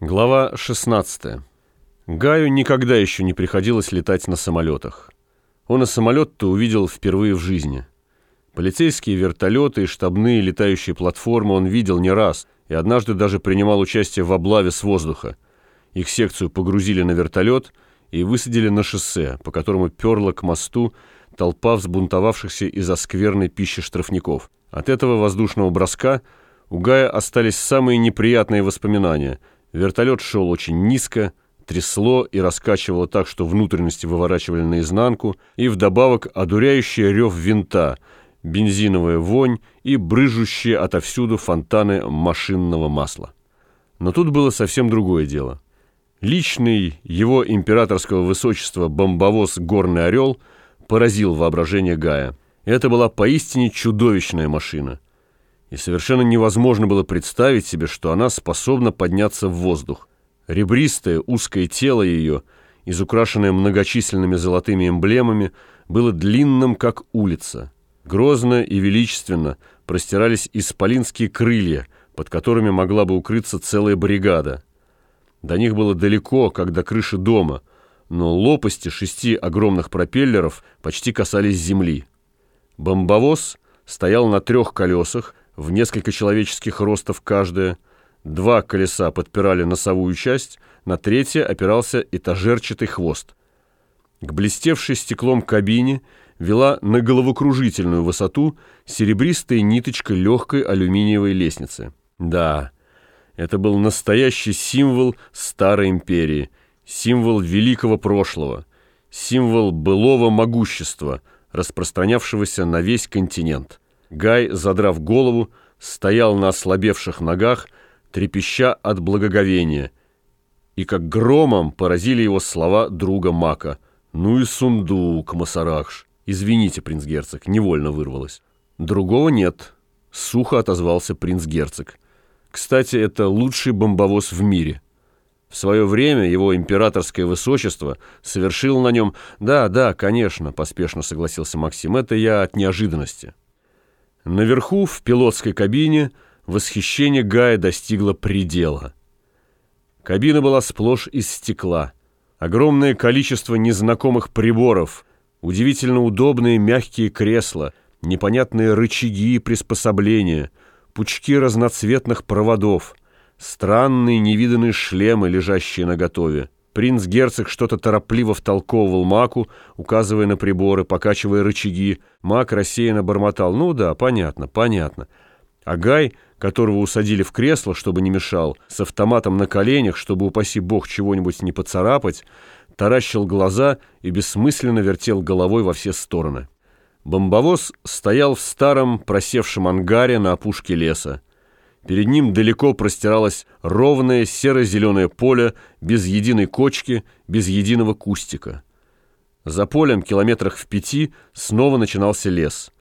Глава 16. Гаю никогда еще не приходилось летать на самолетах. Он и самолет-то увидел впервые в жизни. Полицейские вертолеты и штабные летающие платформы он видел не раз и однажды даже принимал участие в облаве с воздуха. Их секцию погрузили на вертолет и высадили на шоссе, по которому перла к мосту толпа взбунтовавшихся из-за скверной пищи штрафников. От этого воздушного броска у Гая остались самые неприятные воспоминания – Вертолет шел очень низко, трясло и раскачивало так, что внутренности выворачивали наизнанку, и вдобавок одуряющий рев винта, бензиновая вонь и брыжущие отовсюду фонтаны машинного масла. Но тут было совсем другое дело. Личный его императорского высочества бомбовоз «Горный орел» поразил воображение Гая. Это была поистине чудовищная машина – и совершенно невозможно было представить себе, что она способна подняться в воздух. Ребристое, узкое тело ее, изукрашенное многочисленными золотыми эмблемами, было длинным, как улица. Грозно и величественно простирались исполинские крылья, под которыми могла бы укрыться целая бригада. До них было далеко, как до крыши дома, но лопасти шести огромных пропеллеров почти касались земли. Бомбовоз стоял на трех колесах, в несколько человеческих ростов каждое. Два колеса подпирали носовую часть, на третье опирался этажерчатый хвост. К блестевшей стеклом кабине вела на головокружительную высоту серебристая ниточка легкой алюминиевой лестницы. Да, это был настоящий символ старой империи, символ великого прошлого, символ былого могущества, распространявшегося на весь континент. Гай, задрав голову, стоял на ослабевших ногах, трепеща от благоговения. И как громом поразили его слова друга Мака. «Ну и сундук, Масарахш! Извините, принц-герцог, невольно вырвалось». «Другого нет», — сухо отозвался принц-герцог. «Кстати, это лучший бомбовоз в мире». В свое время его императорское высочество совершил на нем... «Да, да, конечно», — поспешно согласился Максим, — «это я от неожиданности». Наверху, в пилотской кабине, восхищение Гая достигло предела. Кабина была сплошь из стекла. Огромное количество незнакомых приборов, удивительно удобные мягкие кресла, непонятные рычаги и приспособления, пучки разноцветных проводов, странные невиданные шлемы, лежащие наготове. Принц-герцог что-то торопливо втолковывал Маку, указывая на приборы, покачивая рычаги. Мак рассеянно бормотал. «Ну да, понятно, понятно». А Гай, которого усадили в кресло, чтобы не мешал, с автоматом на коленях, чтобы, упаси бог, чего-нибудь не поцарапать, таращил глаза и бессмысленно вертел головой во все стороны. Бомбовоз стоял в старом просевшем ангаре на опушке леса. Перед ним далеко простиралось ровное серо-зеленое поле, без единой кочки, без единого кустика. За полем, километрах в пяти, снова начинался лес.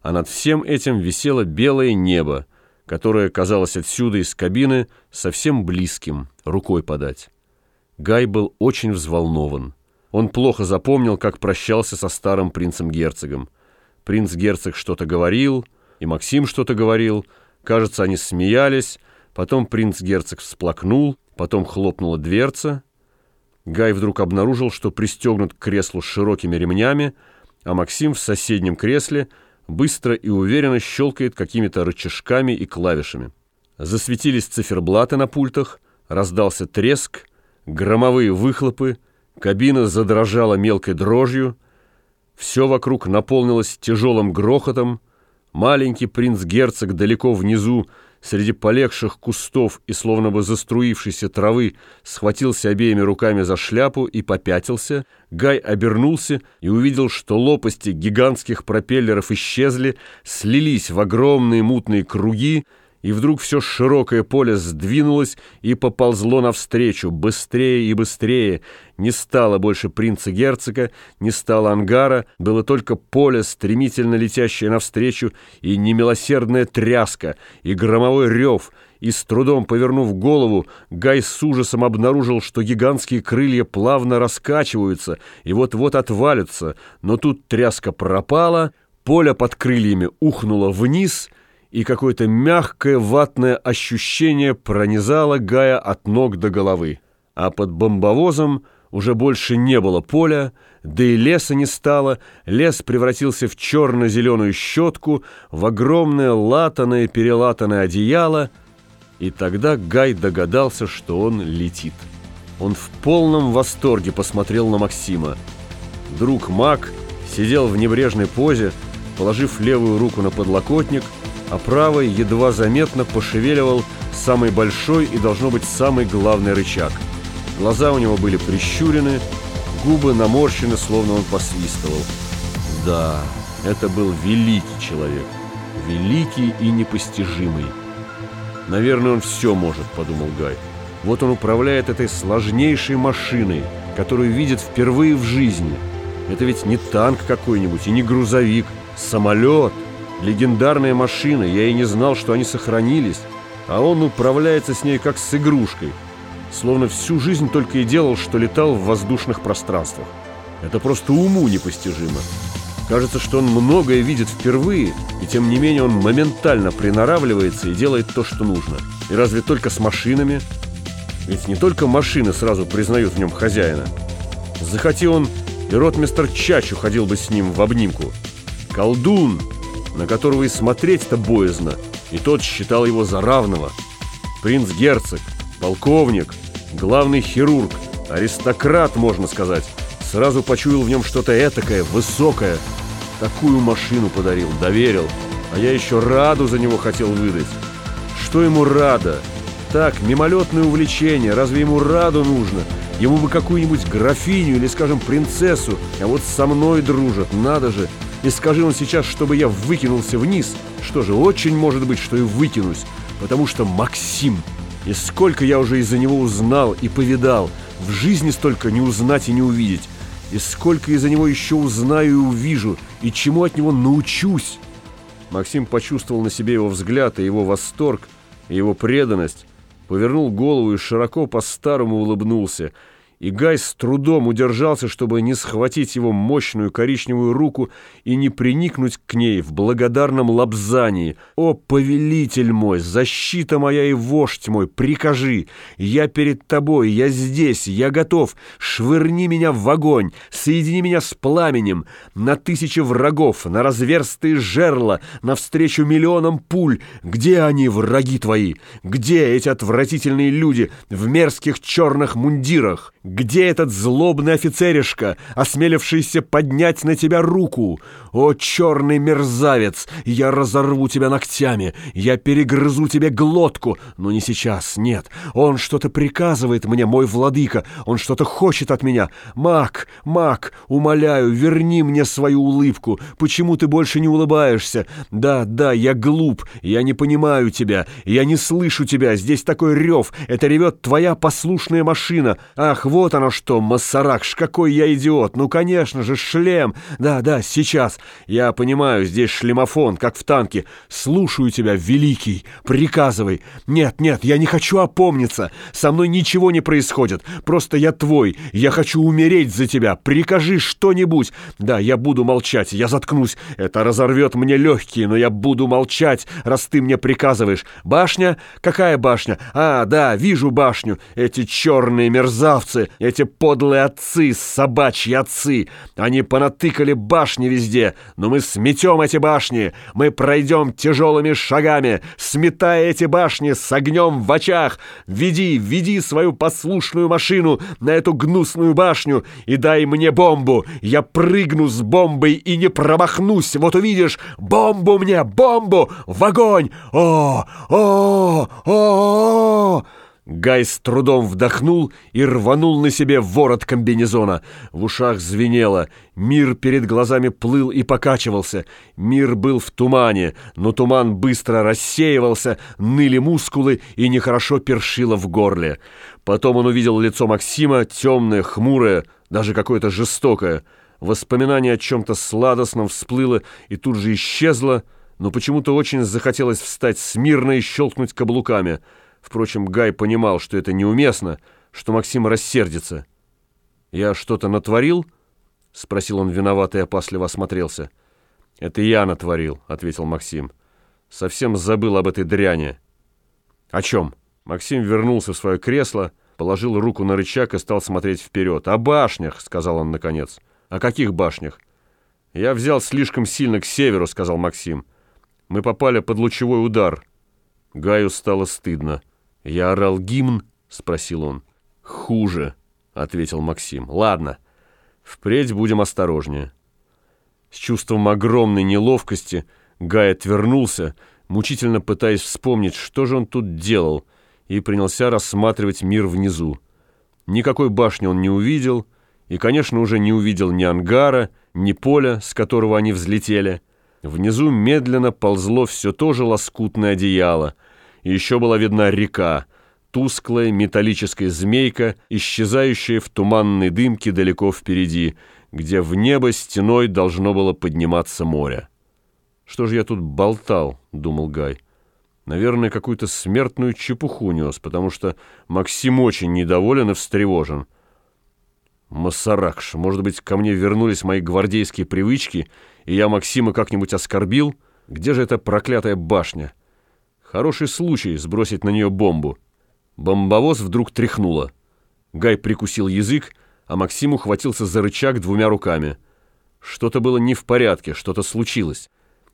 А над всем этим висело белое небо, которое казалось отсюда из кабины совсем близким, рукой подать. Гай был очень взволнован. Он плохо запомнил, как прощался со старым принцем-герцогом. Принц-герцог что-то говорил, и Максим что-то говорил — Кажется, они смеялись, потом принц-герцог всплакнул, потом хлопнула дверца. Гай вдруг обнаружил, что пристегнут к креслу широкими ремнями, а Максим в соседнем кресле быстро и уверенно щелкает какими-то рычажками и клавишами. Засветились циферблаты на пультах, раздался треск, громовые выхлопы, кабина задрожала мелкой дрожью, все вокруг наполнилось тяжелым грохотом, Маленький принц-герцог далеко внизу, среди полегших кустов и словно бы заструившейся травы, схватился обеими руками за шляпу и попятился. Гай обернулся и увидел, что лопасти гигантских пропеллеров исчезли, слились в огромные мутные круги, и вдруг все широкое поле сдвинулось и поползло навстречу, быстрее и быстрее. Не стало больше принца-герцога, не стало ангара, было только поле, стремительно летящее навстречу, и немилосердная тряска, и громовой рев, и с трудом повернув голову, Гай с ужасом обнаружил, что гигантские крылья плавно раскачиваются и вот-вот отвалятся, но тут тряска пропала, поле под крыльями ухнуло вниз — и какое-то мягкое ватное ощущение пронизало Гая от ног до головы. А под бомбовозом уже больше не было поля, да и леса не стало, лес превратился в черно-зеленую щетку, в огромное латаное перелатанное одеяло, и тогда Гай догадался, что он летит. Он в полном восторге посмотрел на Максима. Друг Мак сидел в небрежной позе, положив левую руку на подлокотник, а правой едва заметно пошевеливал самый большой и, должно быть, самый главный рычаг. Глаза у него были прищурены, губы наморщены, словно он посвистывал. Да, это был великий человек, великий и непостижимый. «Наверное, он все может», — подумал Гай. «Вот он управляет этой сложнейшей машиной, которую видит впервые в жизни. Это ведь не танк какой-нибудь и не грузовик, самолет, легендарная машина. Я и не знал, что они сохранились, а он управляется с ней как с игрушкой, словно всю жизнь только и делал, что летал в воздушных пространствах. Это просто уму непостижимо». Кажется, что он многое видит впервые, и тем не менее он моментально приноравливается и делает то, что нужно. И разве только с машинами? Ведь не только машины сразу признают в нем хозяина. Захоти он, и ротмистер Чачу ходил бы с ним в обнимку. Колдун, на которого и смотреть-то боязно, и тот считал его за равного. Принц-герцог, полковник, главный хирург, аристократ, можно сказать, сразу почуял в нем что-то этакое, высокое, Такую машину подарил, доверил. А я еще Раду за него хотел выдать. Что ему Рада? Так, мимолетное увлечение. Разве ему Раду нужно? Ему бы какую-нибудь графиню или, скажем, принцессу. А вот со мной дружат, надо же. И скажи он сейчас, чтобы я выкинулся вниз. Что же, очень может быть, что и выкинусь. Потому что Максим. И сколько я уже из-за него узнал и повидал. В жизни столько не узнать и не увидеть. И сколько из-за него еще узнаю и увижу, и чему от него научусь. Максим почувствовал на себе его взгляд и его восторг, и его преданность, повернул голову и широко по-старому улыбнулся – и Гай с трудом удержался, чтобы не схватить его мощную коричневую руку и не приникнуть к ней в благодарном лапзании. «О, повелитель мой, защита моя и вождь мой, прикажи! Я перед тобой, я здесь, я готов! Швырни меня в огонь, соедини меня с пламенем, на тысячи врагов, на разверстые жерла, навстречу миллионам пуль! Где они, враги твои? Где эти отвратительные люди в мерзких черных мундирах?» Где этот злобный офицеришка, осмелившийся поднять на тебя руку? О, черный мерзавец! Я разорву тебя ногтями, я перегрызу тебе глотку, но не сейчас, нет. Он что-то приказывает мне, мой владыка, он что-то хочет от меня. Мак, Мак, умоляю, верни мне свою улыбку. Почему ты больше не улыбаешься? Да, да, я глуп, я не понимаю тебя, я не слышу тебя, здесь такой рев, это ревет твоя послушная машина. Ах, вот оно что, Массаракш, какой я идиот! Ну, конечно же, шлем! Да, да, сейчас. Я понимаю, здесь шлемофон, как в танке. Слушаю тебя, великий. Приказывай. Нет, нет, я не хочу опомниться. Со мной ничего не происходит. Просто я твой. Я хочу умереть за тебя. Прикажи что-нибудь. Да, я буду молчать. Я заткнусь. Это разорвет мне легкие, но я буду молчать, раз ты мне приказываешь. Башня? Какая башня? А, да, вижу башню. Эти черные мерзавцы эти подлые отцы, собачьи отцы. Они понатыкали башни везде, но мы сметем эти башни. Мы пройдем тяжелыми шагами, сметая эти башни с огнем в очах. Веди, веди свою послушную машину на эту гнусную башню и дай мне бомбу. Я прыгну с бомбой и не промахнусь. Вот увидишь, бомбу мне, бомбу, в огонь. О, о, о, о! Гай с трудом вдохнул и рванул на себе ворот комбинезона. В ушах звенело, мир перед глазами плыл и покачивался. Мир был в тумане, но туман быстро рассеивался, ныли мускулы и нехорошо першило в горле. Потом он увидел лицо Максима, темное, хмурое, даже какое-то жестокое. Воспоминание о чем-то сладостном всплыло и тут же исчезло, но почему-то очень захотелось встать смирно и щелкнуть каблуками — Впрочем, Гай понимал, что это неуместно, что Максим рассердится. «Я что-то натворил?» — спросил он виновато и опасливо осмотрелся. «Это я натворил», — ответил Максим. Совсем забыл об этой дряни. О чем? Максим вернулся в свое кресло, положил руку на рычаг и стал смотреть вперед. «О башнях», — сказал он наконец. «О каких башнях?» «Я взял слишком сильно к северу», — сказал Максим. «Мы попали под лучевой удар». Гаю стало стыдно. «Я орал гимн?» — спросил он. «Хуже», — ответил Максим. «Ладно, впредь будем осторожнее». С чувством огромной неловкости Гай отвернулся, мучительно пытаясь вспомнить, что же он тут делал, и принялся рассматривать мир внизу. Никакой башни он не увидел, и, конечно, уже не увидел ни ангара, ни поля, с которого они взлетели. Внизу медленно ползло все то же лоскутное одеяло, еще была видна река, тусклая металлическая змейка, исчезающая в туманной дымке далеко впереди, где в небо стеной должно было подниматься море. «Что же я тут болтал?» — думал Гай. «Наверное, какую-то смертную чепуху нес, потому что Максим очень недоволен и встревожен». «Масаракш, может быть, ко мне вернулись мои гвардейские привычки, и я Максима как-нибудь оскорбил? Где же эта проклятая башня? Хороший случай сбросить на нее бомбу». Бомбовоз вдруг тряхнуло. Гай прикусил язык, а Максим ухватился за рычаг двумя руками. Что-то было не в порядке, что-то случилось.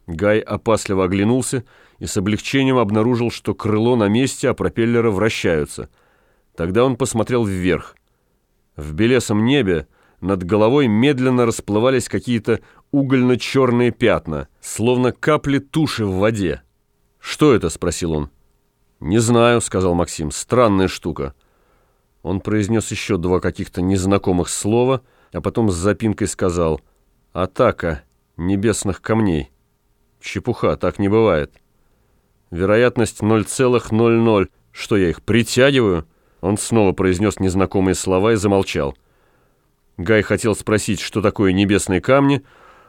Гай опасливо оглянулся и с облегчением обнаружил, что крыло на месте, а пропеллеры вращаются. Тогда он посмотрел вверх. В белесом небе над головой медленно расплывались какие-то угольно-черные пятна, словно капли туши в воде. «Что это?» — спросил он. «Не знаю», — сказал Максим. «Странная штука». Он произнес еще два каких-то незнакомых слова, а потом с запинкой сказал «Атака небесных камней». Чепуха, так не бывает. Вероятность 0,00. Что, я их притягиваю? Он снова произнес незнакомые слова и замолчал. Гай хотел спросить, что такое небесные камни,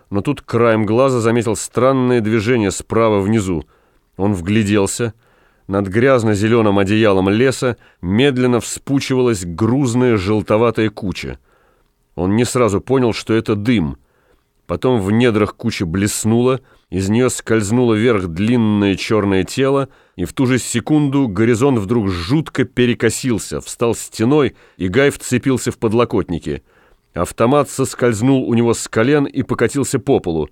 но тут краем глаза заметил странное движение справа внизу. Он вгляделся. Над грязно-зеленым одеялом леса медленно вспучивалась грузная желтоватая куча. Он не сразу понял, что это дым. Потом в недрах кучи блеснуло — из нее скользнуло вверх длинное черное тело, и в ту же секунду горизонт вдруг жутко перекосился, встал стеной, и Гай вцепился в подлокотники. Автомат соскользнул у него с колен и покатился по полу.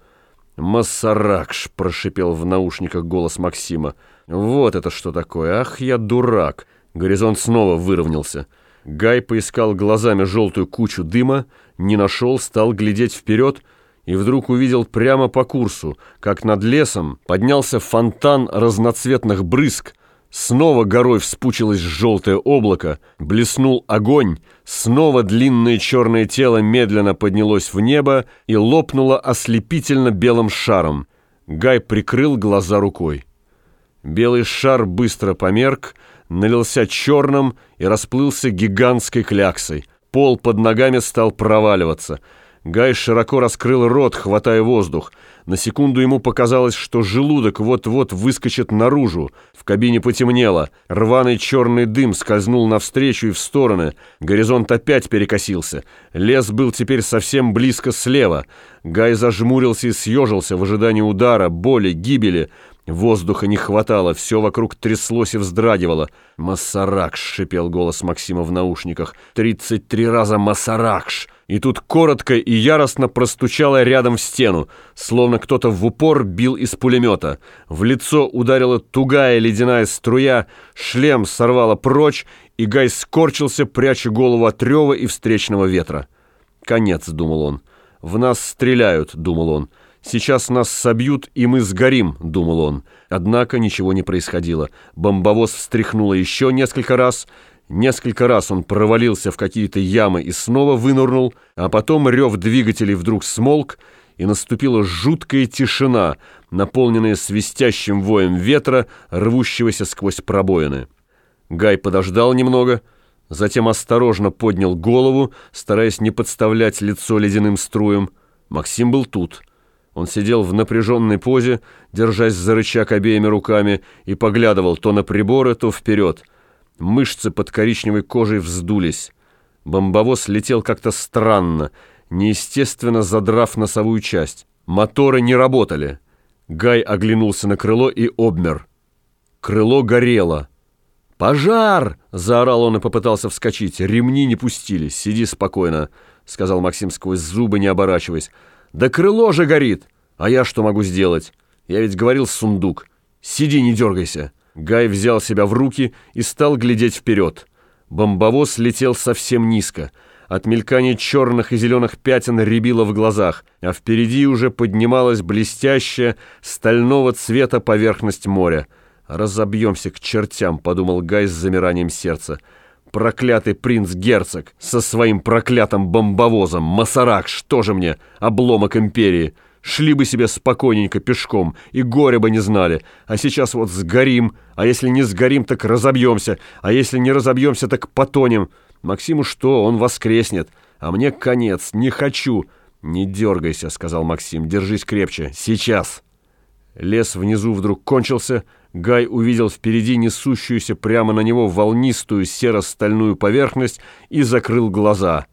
«Массаракш!» — прошипел в наушниках голос Максима. «Вот это что такое! Ах, я дурак!» Горизонт снова выровнялся. Гай поискал глазами желтую кучу дыма, не нашел, стал глядеть вперед — и вдруг увидел прямо по курсу, как над лесом поднялся фонтан разноцветных брызг, снова горой вспучилось желтое облако, блеснул огонь, снова длинное черное тело медленно поднялось в небо и лопнуло ослепительно белым шаром. Гай прикрыл глаза рукой. Белый шар быстро померк, налился черным и расплылся гигантской кляксой. Пол под ногами стал проваливаться — Гай широко раскрыл рот, хватая воздух. На секунду ему показалось, что желудок вот-вот выскочит наружу. В кабине потемнело. Рваный черный дым скользнул навстречу и в стороны. Горизонт опять перекосился. Лес был теперь совсем близко слева. Гай зажмурился и съежился в ожидании удара, боли, гибели. Воздуха не хватало, все вокруг тряслось и вздрагивало. «Массаракш!» — шипел голос Максима в наушниках. «Тридцать три раза Массаракш!» И тут коротко и яростно простучало рядом в стену, словно кто-то в упор бил из пулемета. В лицо ударила тугая ледяная струя, шлем сорвало прочь, и Гай скорчился, пряча голову от рева и встречного ветра. «Конец», — думал он. «В нас стреляют», — думал он. «Сейчас нас собьют, и мы сгорим», — думал он. Однако ничего не происходило. Бомбовоз встряхнуло еще несколько раз — Несколько раз он провалился в какие-то ямы и снова вынырнул, а потом рев двигателей вдруг смолк, и наступила жуткая тишина, наполненная свистящим воем ветра, рвущегося сквозь пробоины. Гай подождал немного, затем осторожно поднял голову, стараясь не подставлять лицо ледяным струям. Максим был тут. Он сидел в напряженной позе, держась за рычаг обеими руками, и поглядывал то на приборы, то вперед — Мышцы под коричневой кожей вздулись. Бомбовоз летел как-то странно, неестественно задрав носовую часть. Моторы не работали. Гай оглянулся на крыло и обмер. Крыло горело. «Пожар!» — заорал он и попытался вскочить. «Ремни не пустили. Сиди спокойно», — сказал Максим сквозь зубы, не оборачиваясь. «Да крыло же горит! А я что могу сделать? Я ведь говорил сундук. Сиди, не дергайся». Гай взял себя в руки и стал глядеть вперед. Бомбовоз летел совсем низко. От мелькания черных и зеленых пятен рябило в глазах, а впереди уже поднималась блестящая, стального цвета поверхность моря. «Разобьемся к чертям», — подумал Гай с замиранием сердца. «Проклятый принц-герцог со своим проклятым бомбовозом! Масарак, что же мне? Обломок империи!» Шли бы себе спокойненько пешком, и горе бы не знали. А сейчас вот сгорим, а если не сгорим, так разобьемся, а если не разобьемся, так потонем. Максиму что, он воскреснет, а мне конец, не хочу. «Не дергайся», — сказал Максим, — «держись крепче, сейчас». Лес внизу вдруг кончился, Гай увидел впереди несущуюся прямо на него волнистую серо-стальную поверхность и закрыл глаза.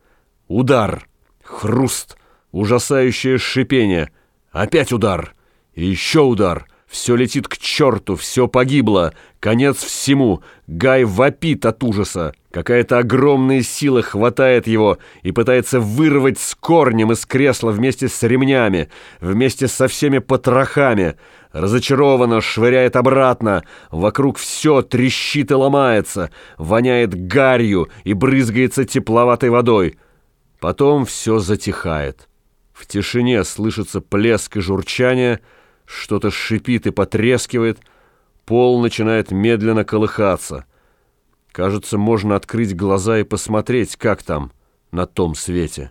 Удар! Хруст! Ужасающее шипение! Опять удар! И еще удар! Все летит к черту, все погибло! Конец всему! Гай вопит от ужаса! Какая-то огромная сила хватает его и пытается вырвать с корнем из кресла вместе с ремнями, вместе со всеми потрохами. Разочарованно швыряет обратно. Вокруг все трещит и ломается, воняет гарью и брызгается тепловатой водой. Потом все затихает. В тишине слышится плеск и журчание, что-то шипит и потрескивает, пол начинает медленно колыхаться. Кажется, можно открыть глаза и посмотреть, как там на том свете.